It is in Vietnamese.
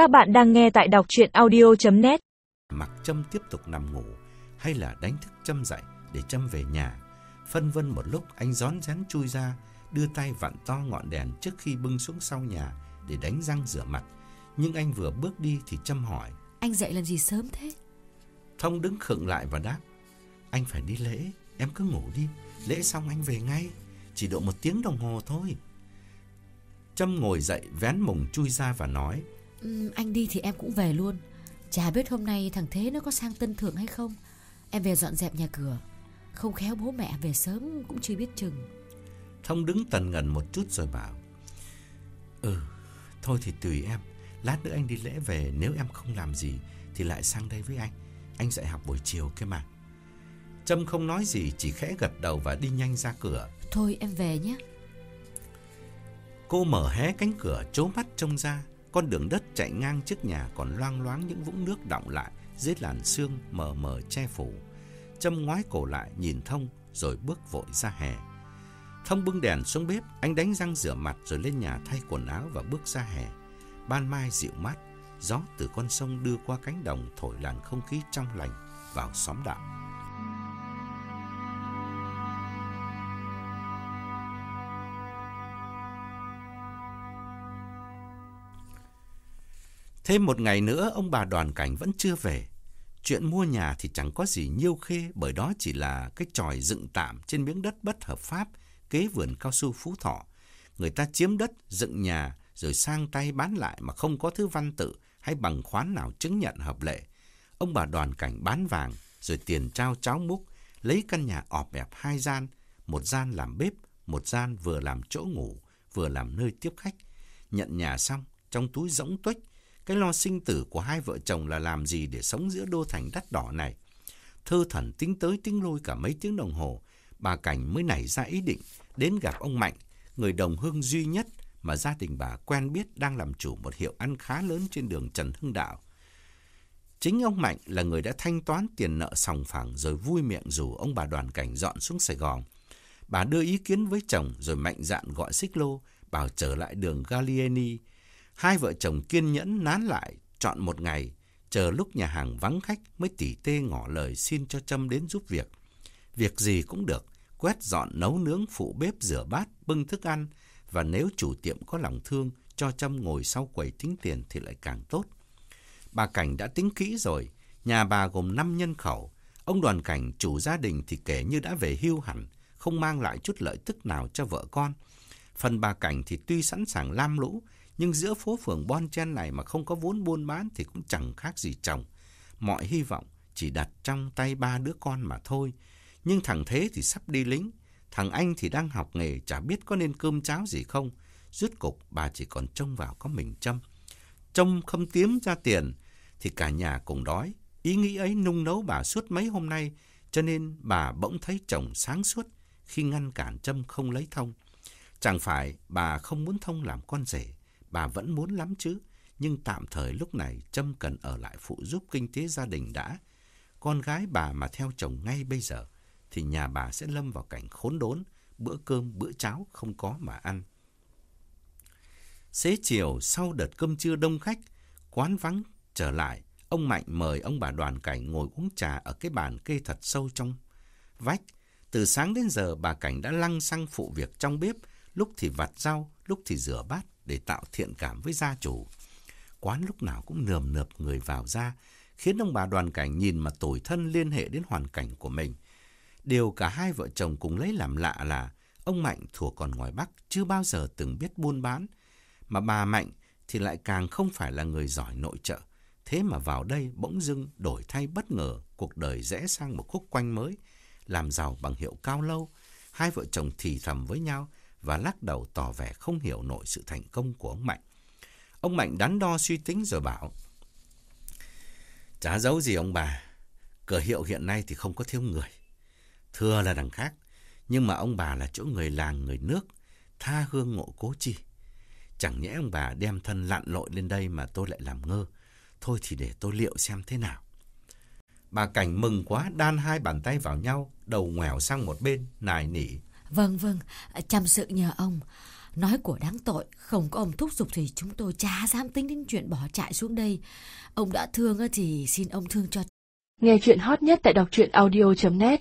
Các bạn đang nghe tại đọc chuyện audio.net Mặc Trâm tiếp tục nằm ngủ hay là đánh thức Trâm dậy để Trâm về nhà. Phân vân một lúc anh rón rén chui ra, đưa tay vặn to ngọn đèn trước khi bưng xuống sau nhà để đánh răng rửa mặt. Nhưng anh vừa bước đi thì Trâm hỏi. Anh dậy làm gì sớm thế? Thông đứng khựng lại và đáp. Anh phải đi lễ, em cứ ngủ đi. Lễ xong anh về ngay, chỉ độ một tiếng đồng hồ thôi. Trâm ngồi dậy vén mùng chui ra và nói. Anh đi thì em cũng về luôn. Chả biết hôm nay thằng Thế nó có sang tân thượng hay không. Em về dọn dẹp nhà cửa. Không khéo bố mẹ về sớm cũng chưa biết chừng. Thông đứng tần ngần một chút rồi bảo. Ừ, thôi thì tùy em. Lát nữa anh đi lễ về nếu em không làm gì thì lại sang đây với anh. Anh dạy học buổi chiều kia mà. Trâm không nói gì chỉ khẽ gật đầu và đi nhanh ra cửa. Thôi em về nhé. Cô mở hé cánh cửa chố mắt trông ra. Con đường đất chạy ngang trước nhà còn loang loáng những vũng nước đọng lại dưới làn sương mờ mờ che phủ. Trâm ngoái cổ lại nhìn Thông rồi bước vội ra hè. Thông bưng đèn xuống bếp, anh đánh răng rửa mặt rồi lên nhà thay quần áo và bước ra hè. Ban mai dịu mát, gió từ con sông đưa qua cánh đồng thổi làn không khí trong lành vào xóm đạo. Thêm một ngày nữa ông bà đoàn cảnh vẫn chưa về. Chuyện mua nhà thì chẳng có gì nhiêu khê bởi đó chỉ là cái tròi dựng tạm trên miếng đất bất hợp pháp kế vườn cao su Phú Thọ. Người ta chiếm đất, dựng nhà rồi sang tay bán lại mà không có thứ văn tự hay bằng khoán nào chứng nhận hợp lệ. Ông bà đoàn cảnh bán vàng rồi tiền trao cháo múc, lấy căn nhà ọp ẹp hai gian, một gian làm bếp, một gian vừa làm chỗ ngủ, vừa làm nơi tiếp khách. Nhận nhà xong, trong túi rỗng tuếch cái lo sinh tử của hai vợ chồng là làm gì để sống giữa đô thành đắt đỏ này. Thơ thần tính tới tính lôi cả mấy tiếng đồng hồ, bà Cảnh mới nảy ra ý định đến gặp ông Mạnh, người đồng hương duy nhất mà gia đình bà quen biết đang làm chủ một hiệu ăn khá lớn trên đường Trần Hưng Đạo. Chính ông Mạnh là người đã thanh toán tiền nợ sòng phẳng rồi vui miệng rủ ông bà đoàn cảnh dọn xuống Sài Gòn. Bà đưa ý kiến với chồng rồi mạnh dạn gọi xích lô, bảo trở lại đường Gallieni, Hai vợ chồng kiên nhẫn nán lại, chọn một ngày, chờ lúc nhà hàng vắng khách mới tỉ tê ngỏ lời xin cho Trâm đến giúp việc. Việc gì cũng được, quét dọn nấu nướng phụ bếp rửa bát, bưng thức ăn, và nếu chủ tiệm có lòng thương cho Trâm ngồi sau quầy tính tiền thì lại càng tốt. Bà Cảnh đã tính kỹ rồi, nhà bà gồm 5 nhân khẩu, ông đoàn cảnh chủ gia đình thì kể như đã về hưu hẳn, không mang lại chút lợi tức nào cho vợ con. Phần bà Cảnh thì tuy sẵn sàng lam lũ, nhưng giữa phố phường bon chen này mà không có vốn buôn bán thì cũng chẳng khác gì chồng. Mọi hy vọng chỉ đặt trong tay ba đứa con mà thôi. Nhưng thằng Thế thì sắp đi lính, thằng anh thì đang học nghề chả biết có nên cơm cháo gì không. Rốt cục bà chỉ còn trông vào có mình châm. Trông không kiếm ra tiền thì cả nhà cùng đói. Ý nghĩ ấy nung nấu bà suốt mấy hôm nay cho nên bà bỗng thấy chồng sáng suốt khi ngăn cản Trâm không lấy thông. Chẳng phải bà không muốn thông làm con rể, bà vẫn muốn lắm chứ. Nhưng tạm thời lúc này Trâm cần ở lại phụ giúp kinh tế gia đình đã. Con gái bà mà theo chồng ngay bây giờ thì nhà bà sẽ lâm vào cảnh khốn đốn, bữa cơm bữa cháo không có mà ăn. Xế chiều sau đợt cơm trưa đông khách, quán vắng trở lại, ông Mạnh mời ông bà đoàn cảnh ngồi uống trà ở cái bàn kê thật sâu trong vách. Từ sáng đến giờ bà Cảnh đã lăng xăng phụ việc trong bếp, lúc thì vặt rau, lúc thì rửa bát, để tạo thiện cảm với gia chủ. Quán lúc nào cũng nườm nượp người vào ra, khiến ông bà đoàn cảnh nhìn mà tủi thân liên hệ đến hoàn cảnh của mình. Điều cả hai vợ chồng cùng lấy làm lạ là ông Mạnh thuộc còn ngoài Bắc chưa bao giờ từng biết buôn bán, mà bà Mạnh thì lại càng không phải là người giỏi nội trợ. Thế mà vào đây bỗng dưng đổi thay bất ngờ, cuộc đời rẽ sang một khúc quanh mới, làm giàu bằng hiệu cao lâu. Hai vợ chồng thì thầm với nhau, và lắc đầu tỏ vẻ không hiểu nổi sự thành công của ông Mạnh. Ông Mạnh đắn đo suy tính rồi bảo, Chả giấu gì ông bà, cờ hiệu hiện nay thì không có thiếu người. Thưa là đằng khác, nhưng mà ông bà là chỗ người làng người nước, tha hương ngộ cố chi. Chẳng nhẽ ông bà đem thân lặn lội lên đây mà tôi lại làm ngơ. Thôi thì để tôi liệu xem thế nào. Bà Cảnh mừng quá đan hai bàn tay vào nhau, đầu ngoẻo sang một bên, nài nỉ. Vâng vâng, chăm sự nhờ ông. Nói của đáng tội, không có ông thúc giục thì chúng tôi chả dám tính đến chuyện bỏ trại xuống đây. Ông đã thương thì xin ông thương cho. Nghe chuyện hot nhất tại đọc truyện audio.net